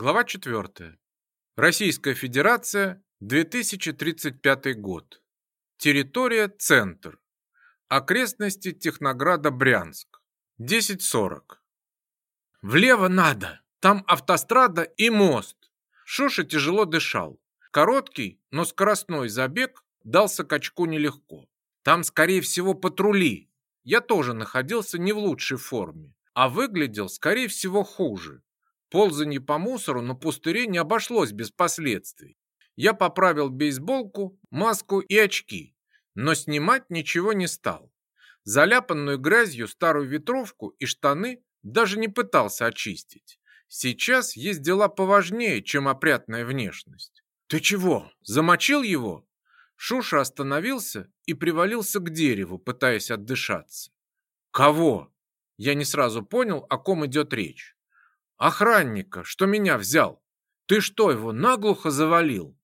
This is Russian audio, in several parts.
Глава 4. Российская Федерация, 2035 год. Территория «Центр». Окрестности Технограда Брянск. 10.40. Влево надо. Там автострада и мост. Шуша тяжело дышал. Короткий, но скоростной забег дался качку нелегко. Там, скорее всего, патрули. Я тоже находился не в лучшей форме, а выглядел, скорее всего, хуже. Ползание по мусору на пустыре не обошлось без последствий. Я поправил бейсболку, маску и очки, но снимать ничего не стал. Заляпанную грязью старую ветровку и штаны даже не пытался очистить. Сейчас есть дела поважнее, чем опрятная внешность. «Ты чего, замочил его?» Шуша остановился и привалился к дереву, пытаясь отдышаться. «Кого?» Я не сразу понял, о ком идет речь охранника, что меня взял. Ты что, его наглухо завалил?»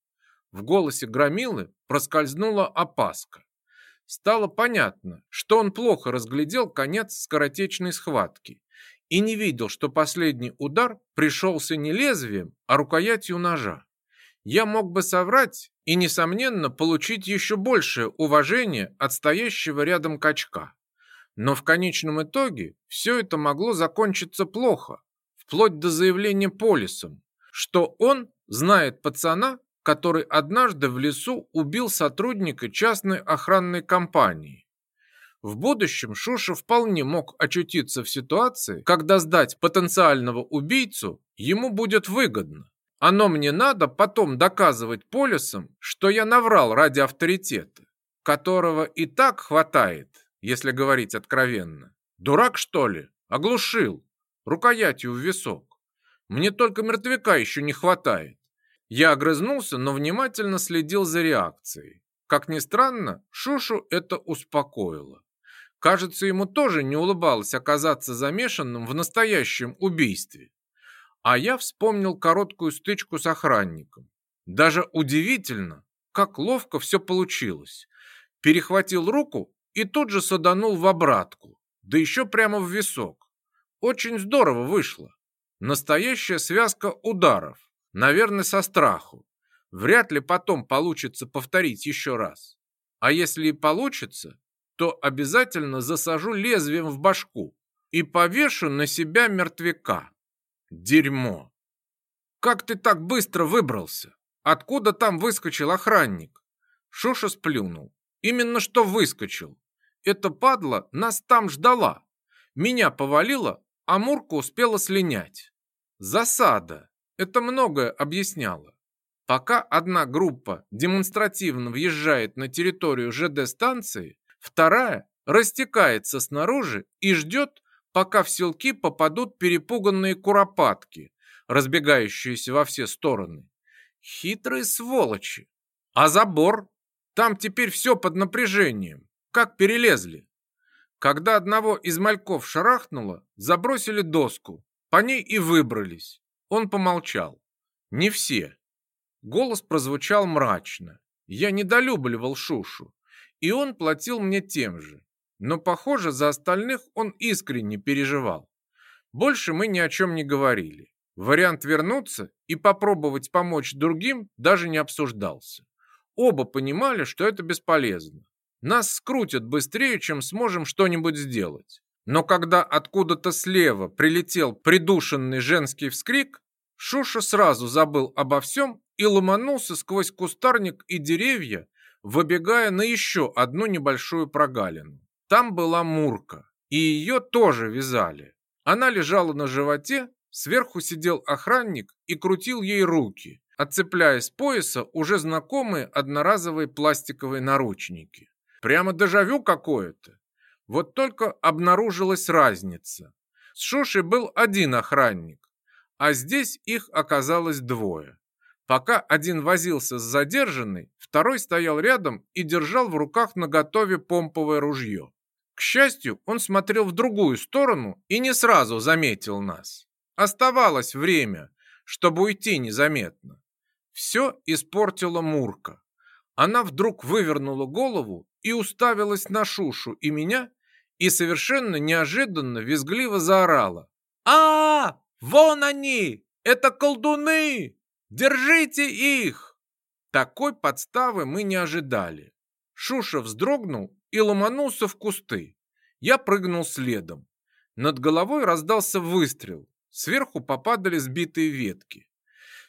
В голосе Громилы проскользнула опаска. Стало понятно, что он плохо разглядел конец скоротечной схватки и не видел, что последний удар пришелся не лезвием, а рукоятью ножа. Я мог бы соврать и, несомненно, получить еще большее уважение от стоящего рядом качка. Но в конечном итоге все это могло закончиться плохо, вплоть до заявления Полисом, что он знает пацана, который однажды в лесу убил сотрудника частной охранной компании. В будущем Шуша вполне мог очутиться в ситуации, когда сдать потенциального убийцу ему будет выгодно. Оно мне надо потом доказывать Полисом, что я наврал ради авторитета, которого и так хватает, если говорить откровенно. Дурак, что ли? Оглушил рукоятью в висок. Мне только мертвяка еще не хватает. Я огрызнулся, но внимательно следил за реакцией. Как ни странно, Шушу это успокоило. Кажется, ему тоже не улыбалось оказаться замешанным в настоящем убийстве. А я вспомнил короткую стычку с охранником. Даже удивительно, как ловко все получилось. Перехватил руку и тут же саданул в обратку, да еще прямо в висок. Очень здорово вышло. Настоящая связка ударов, наверное, со страху. Вряд ли потом получится повторить еще раз. А если и получится, то обязательно засажу лезвием в башку и повешу на себя мертвяка. Дерьмо. Как ты так быстро выбрался? Откуда там выскочил охранник? Шуша сплюнул. Именно что выскочил. Эта падла нас там ждала. Меня повалило, Амурка успела слинять. Засада. Это многое объясняло. Пока одна группа демонстративно въезжает на территорию ЖД-станции, вторая растекается снаружи и ждет, пока в селки попадут перепуганные куропатки, разбегающиеся во все стороны. Хитрые сволочи. А забор? Там теперь все под напряжением. Как перелезли? Когда одного из мальков шарахнуло, забросили доску. По ней и выбрались. Он помолчал. Не все. Голос прозвучал мрачно. Я недолюбливал Шушу. И он платил мне тем же. Но, похоже, за остальных он искренне переживал. Больше мы ни о чем не говорили. Вариант вернуться и попробовать помочь другим даже не обсуждался. Оба понимали, что это бесполезно. Нас скрутят быстрее, чем сможем что-нибудь сделать. Но когда откуда-то слева прилетел придушенный женский вскрик, Шуша сразу забыл обо всем и ломанулся сквозь кустарник и деревья, выбегая на еще одну небольшую прогалину. Там была Мурка, и ее тоже вязали. Она лежала на животе, сверху сидел охранник и крутил ей руки, отцепляя с пояса уже знакомые одноразовые пластиковые наручники. Прямо дежавю какое-то. Вот только обнаружилась разница. С Шуши был один охранник, а здесь их оказалось двое. Пока один возился с задержанной, второй стоял рядом и держал в руках наготове помповое ружье. К счастью, он смотрел в другую сторону и не сразу заметил нас. Оставалось время, чтобы уйти незаметно. Все испортила Мурка. Она вдруг вывернула голову и уставилась на Шушу и меня, и совершенно неожиданно визгливо заорала. а, -а, -а Вон они! Это колдуны! Держите их!» Такой подставы мы не ожидали. Шуша вздрогнул и ломанулся в кусты. Я прыгнул следом. Над головой раздался выстрел. Сверху попадали сбитые ветки.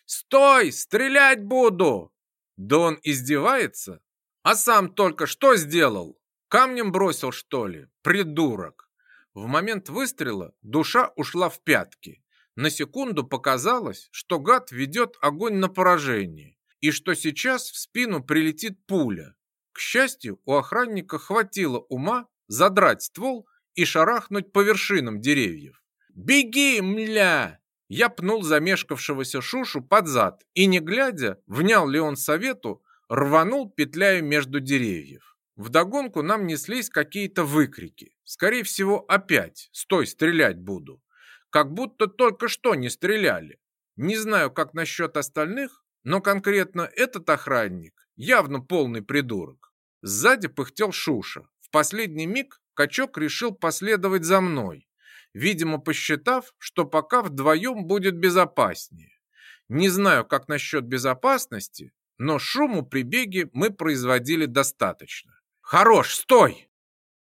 «Стой! Стрелять буду!» «Да он издевается!» А сам только что сделал? Камнем бросил, что ли? Придурок!» В момент выстрела душа ушла в пятки. На секунду показалось, что гад ведет огонь на поражение, и что сейчас в спину прилетит пуля. К счастью, у охранника хватило ума задрать ствол и шарахнуть по вершинам деревьев. «Беги, мля!» Я пнул замешкавшегося Шушу под зад и, не глядя, внял ли он совету, рванул петляю между деревьев. Вдогонку нам неслись какие-то выкрики. Скорее всего, опять «Стой, стрелять буду!» Как будто только что не стреляли. Не знаю, как насчет остальных, но конкретно этот охранник явно полный придурок. Сзади пыхтел Шуша. В последний миг качок решил последовать за мной, видимо, посчитав, что пока вдвоем будет безопаснее. Не знаю, как насчет безопасности, но шуму при беге мы производили достаточно. «Хорош, стой!»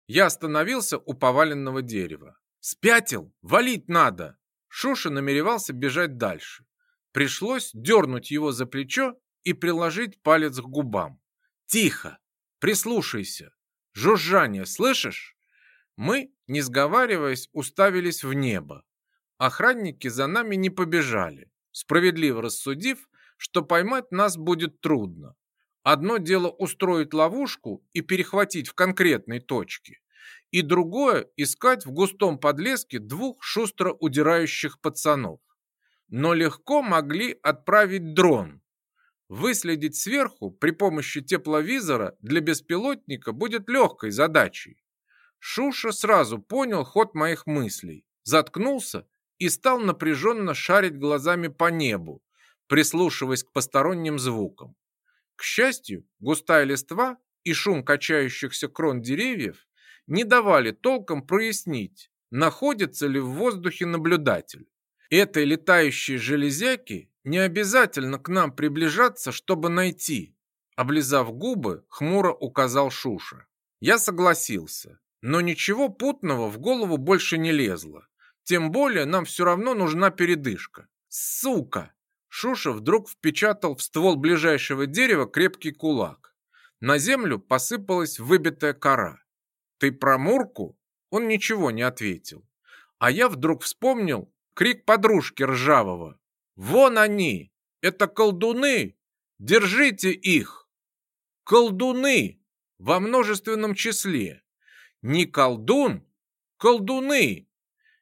Я остановился у поваленного дерева. «Спятил? Валить надо!» Шуша намеревался бежать дальше. Пришлось дернуть его за плечо и приложить палец к губам. «Тихо! Прислушайся! Жужжание слышишь?» Мы, не сговариваясь, уставились в небо. Охранники за нами не побежали, справедливо рассудив, что поймать нас будет трудно. Одно дело устроить ловушку и перехватить в конкретной точке, и другое – искать в густом подлеске двух шустро удирающих пацанов. Но легко могли отправить дрон. Выследить сверху при помощи тепловизора для беспилотника будет легкой задачей. Шуша сразу понял ход моих мыслей, заткнулся и стал напряженно шарить глазами по небу, прислушиваясь к посторонним звукам. К счастью, густая листва и шум качающихся крон деревьев не давали толком прояснить, находится ли в воздухе наблюдатель. Этой летающей железяки не обязательно к нам приближаться, чтобы найти. Облизав губы, хмуро указал Шуша. Я согласился, но ничего путного в голову больше не лезло. Тем более нам все равно нужна передышка. Сука! Шуша вдруг впечатал в ствол ближайшего дерева крепкий кулак. На землю посыпалась выбитая кора. «Ты про Мурку?» Он ничего не ответил. А я вдруг вспомнил крик подружки Ржавого. «Вон они! Это колдуны! Держите их!» «Колдуны!» во множественном числе. Не колдун, колдуны.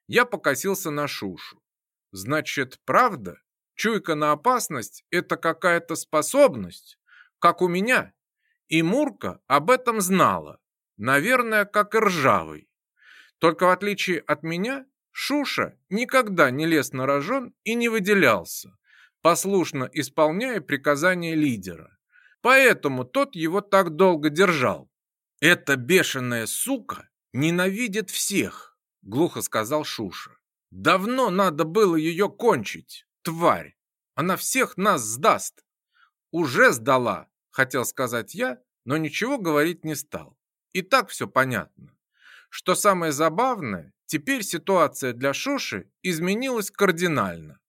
Я покосился на Шушу. Значит, правда? Чуйка на опасность – это какая-то способность, как у меня. И Мурка об этом знала, наверное, как и Ржавый. Только в отличие от меня, Шуша никогда не лез на рожон и не выделялся, послушно исполняя приказания лидера. Поэтому тот его так долго держал. «Эта бешеная сука ненавидит всех», — глухо сказал Шуша. «Давно надо было ее кончить. Тварь! Она всех нас сдаст!» «Уже сдала!» — хотел сказать я, но ничего говорить не стал. И так все понятно. Что самое забавное, теперь ситуация для Шуши изменилась кардинально.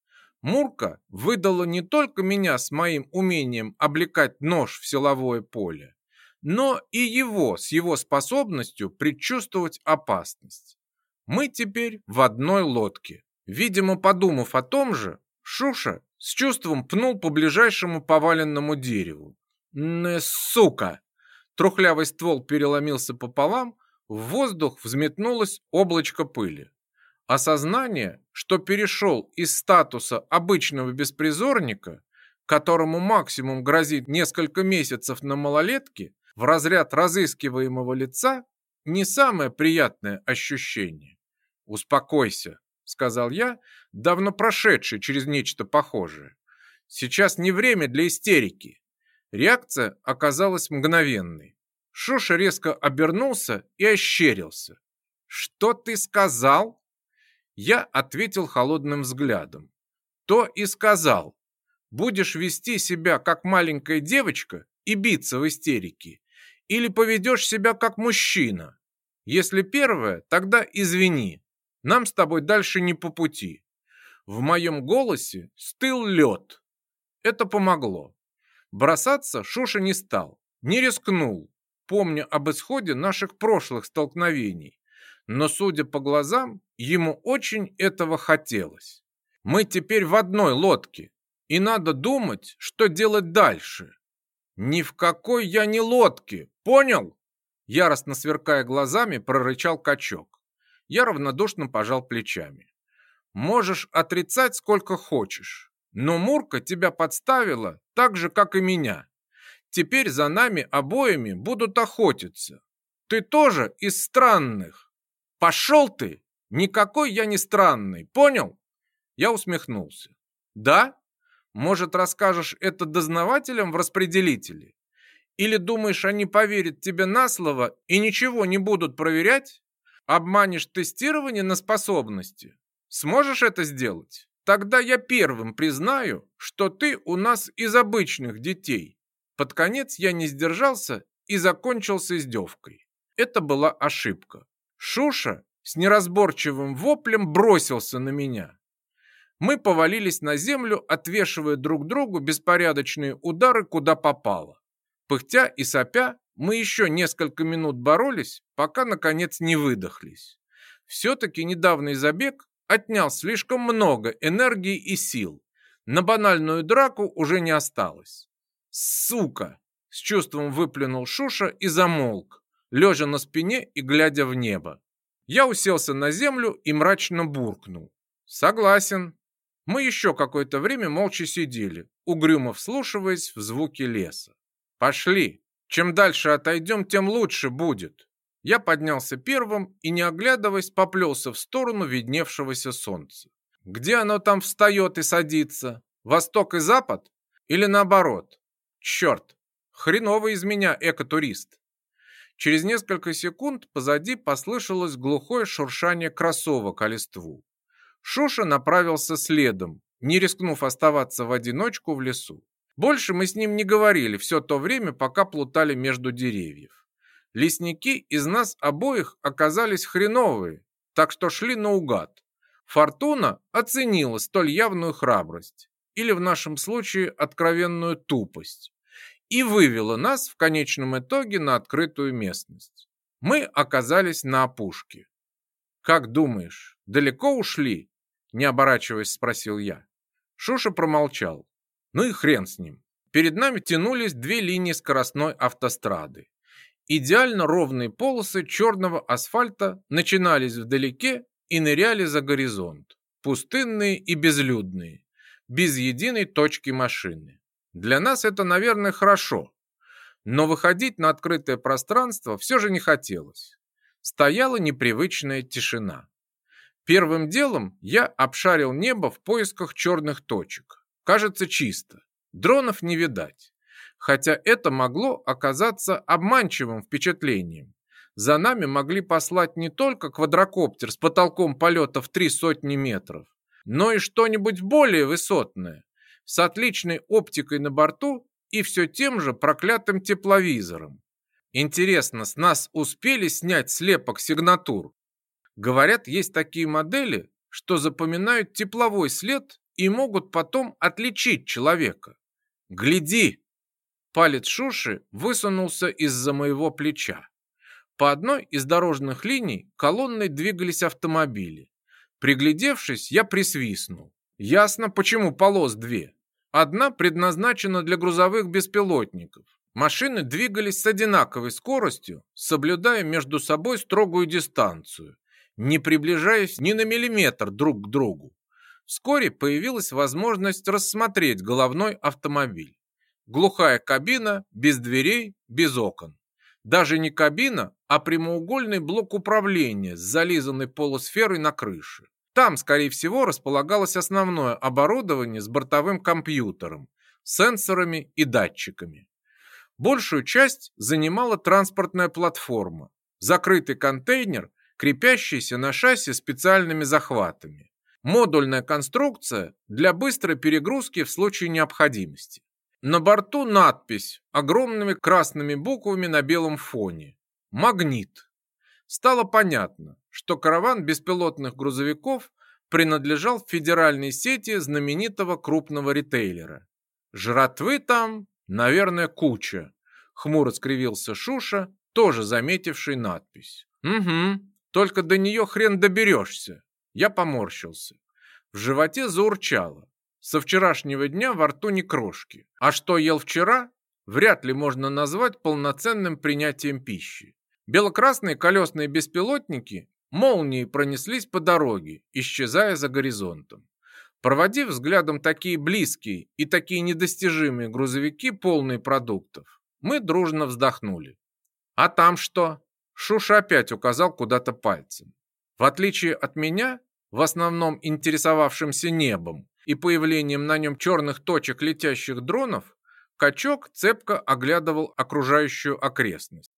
Мурка выдала не только меня с моим умением облекать нож в силовое поле, но и его с его способностью предчувствовать опасность. Мы теперь в одной лодке. Видимо, подумав о том же, Шуша с чувством пнул по ближайшему поваленному дереву. «Не, сука!» Трухлявый ствол переломился пополам, в воздух взметнулось облачко пыли. Осознание, что перешел из статуса обычного беспризорника, которому максимум грозит несколько месяцев на малолетке, в разряд разыскиваемого лица, не самое приятное ощущение. «Успокойся», — сказал я, давно прошедший через нечто похожее. «Сейчас не время для истерики». Реакция оказалась мгновенной. Шуша резко обернулся и ощерился. «Что ты сказал?» Я ответил холодным взглядом. «То и сказал. Будешь вести себя как маленькая девочка и биться в истерике, или поведешь себя как мужчина. Если первое, тогда извини, нам с тобой дальше не по пути. В моем голосе стыл лед. Это помогло. Бросаться Шуша не стал, не рискнул, помня об исходе наших прошлых столкновений. Но, судя по глазам, ему очень этого хотелось. Мы теперь в одной лодке, и надо думать, что делать дальше. Ни в какой я не лодке, понял? Яростно сверкая глазами, прорычал качок. Я равнодушно пожал плечами. «Можешь отрицать сколько хочешь, но Мурка тебя подставила так же, как и меня. Теперь за нами обоими будут охотиться. Ты тоже из странных. Пошел ты! Никакой я не странный, понял?» Я усмехнулся. «Да? Может, расскажешь это дознавателям в распределителе? Или думаешь, они поверят тебе на слово и ничего не будут проверять?» обманешь тестирование на способности. Сможешь это сделать? Тогда я первым признаю, что ты у нас из обычных детей. Под конец я не сдержался и закончился издевкой. Это была ошибка. Шуша с неразборчивым воплем бросился на меня. Мы повалились на землю, отвешивая друг другу беспорядочные удары, куда попало. Пыхтя и сопя, мы еще несколько минут боролись, пока, наконец, не выдохлись. Все-таки недавний забег отнял слишком много энергии и сил. На банальную драку уже не осталось. «Сука!» – с чувством выплюнул Шуша и замолк, лежа на спине и глядя в небо. Я уселся на землю и мрачно буркнул. «Согласен». Мы еще какое-то время молча сидели, угрюмо вслушиваясь в звуки леса. «Пошли!» Чем дальше отойдем, тем лучше будет. Я поднялся первым и, не оглядываясь, поплелся в сторону видневшегося солнца. Где оно там встает и садится? Восток и запад? Или наоборот? Черт, хреново из меня экотурист. Через несколько секунд позади послышалось глухое шуршание кроссовок о листву. Шуша направился следом, не рискнув оставаться в одиночку в лесу. Больше мы с ним не говорили все то время, пока плутали между деревьев. Лесники из нас обоих оказались хреновые, так что шли наугад. Фортуна оценила столь явную храбрость, или в нашем случае откровенную тупость, и вывела нас в конечном итоге на открытую местность. Мы оказались на опушке. «Как думаешь, далеко ушли?» – не оборачиваясь, спросил я. Шуша промолчал. Ну и хрен с ним. Перед нами тянулись две линии скоростной автострады. Идеально ровные полосы черного асфальта начинались вдалеке и ныряли за горизонт. Пустынные и безлюдные, без единой точки машины. Для нас это, наверное, хорошо. Но выходить на открытое пространство все же не хотелось. Стояла непривычная тишина. Первым делом я обшарил небо в поисках черных точек. Кажется, чисто. Дронов не видать. Хотя это могло оказаться обманчивым впечатлением. За нами могли послать не только квадрокоптер с потолком полета в три сотни метров, но и что-нибудь более высотное, с отличной оптикой на борту и все тем же проклятым тепловизором. Интересно, с нас успели снять слепок сигнатур? Говорят, есть такие модели, что запоминают тепловой след и могут потом отличить человека. Гляди!» Палец Шуши высунулся из-за моего плеча. По одной из дорожных линий колонной двигались автомобили. Приглядевшись, я присвистнул. Ясно, почему полос две. Одна предназначена для грузовых беспилотников. Машины двигались с одинаковой скоростью, соблюдая между собой строгую дистанцию, не приближаясь ни на миллиметр друг к другу. Вскоре появилась возможность рассмотреть головной автомобиль. Глухая кабина, без дверей, без окон. Даже не кабина, а прямоугольный блок управления с зализанной полусферой на крыше. Там, скорее всего, располагалось основное оборудование с бортовым компьютером, сенсорами и датчиками. Большую часть занимала транспортная платформа, закрытый контейнер, крепящийся на шасси специальными захватами модульная конструкция для быстрой перегрузки в случае необходимости. На борту надпись огромными красными буквами на белом фоне. Магнит. Стало понятно, что караван беспилотных грузовиков принадлежал федеральной сети знаменитого крупного ритейлера. Жратвы там, наверное, куча. Хмуро скривился Шуша, тоже заметивший надпись. Угу, только до нее хрен доберешься. Я поморщился. В животе заурчало. Со вчерашнего дня во рту не крошки. А что ел вчера, вряд ли можно назвать полноценным принятием пищи. Белокрасные колесные беспилотники молнией пронеслись по дороге, исчезая за горизонтом. Проводив взглядом такие близкие и такие недостижимые грузовики, полные продуктов, мы дружно вздохнули. «А там что?» Шуша опять указал куда-то пальцем. В отличие от меня, в основном интересовавшимся небом и появлением на нем черных точек летящих дронов, качок цепко оглядывал окружающую окрестность.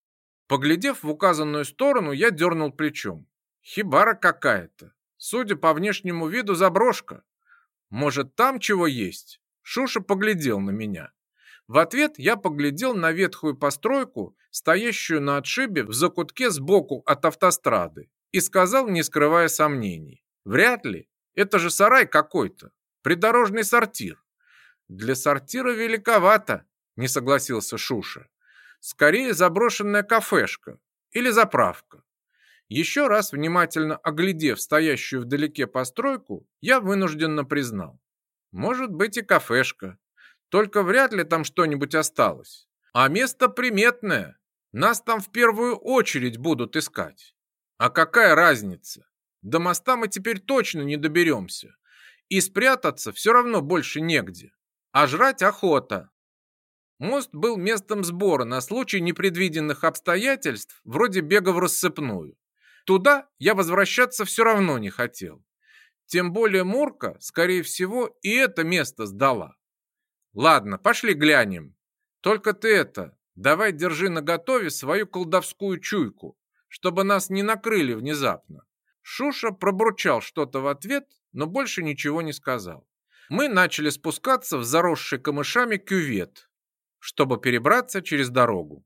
Поглядев в указанную сторону, я дернул плечом. Хибара какая-то. Судя по внешнему виду, заброшка. Может, там чего есть? Шуша поглядел на меня. В ответ я поглядел на ветхую постройку, стоящую на отшибе в закутке сбоку от автострады, и сказал, не скрывая сомнений. «Вряд ли. Это же сарай какой-то. Придорожный сортир». «Для сортира великовато», — не согласился Шуша. «Скорее заброшенная кафешка или заправка». Еще раз внимательно оглядев стоящую вдалеке постройку, я вынужденно признал. «Может быть и кафешка. Только вряд ли там что-нибудь осталось. А место приметное. Нас там в первую очередь будут искать». А какая разница? До моста мы теперь точно не доберемся. И спрятаться все равно больше негде. А жрать охота. Мост был местом сбора на случай непредвиденных обстоятельств, вроде бега в рассыпную. Туда я возвращаться все равно не хотел. Тем более Мурка, скорее всего, и это место сдала. Ладно, пошли глянем. Только ты это, давай держи наготове свою колдовскую чуйку чтобы нас не накрыли внезапно. Шуша пробурчал что-то в ответ, но больше ничего не сказал. Мы начали спускаться в заросший камышами кювет, чтобы перебраться через дорогу.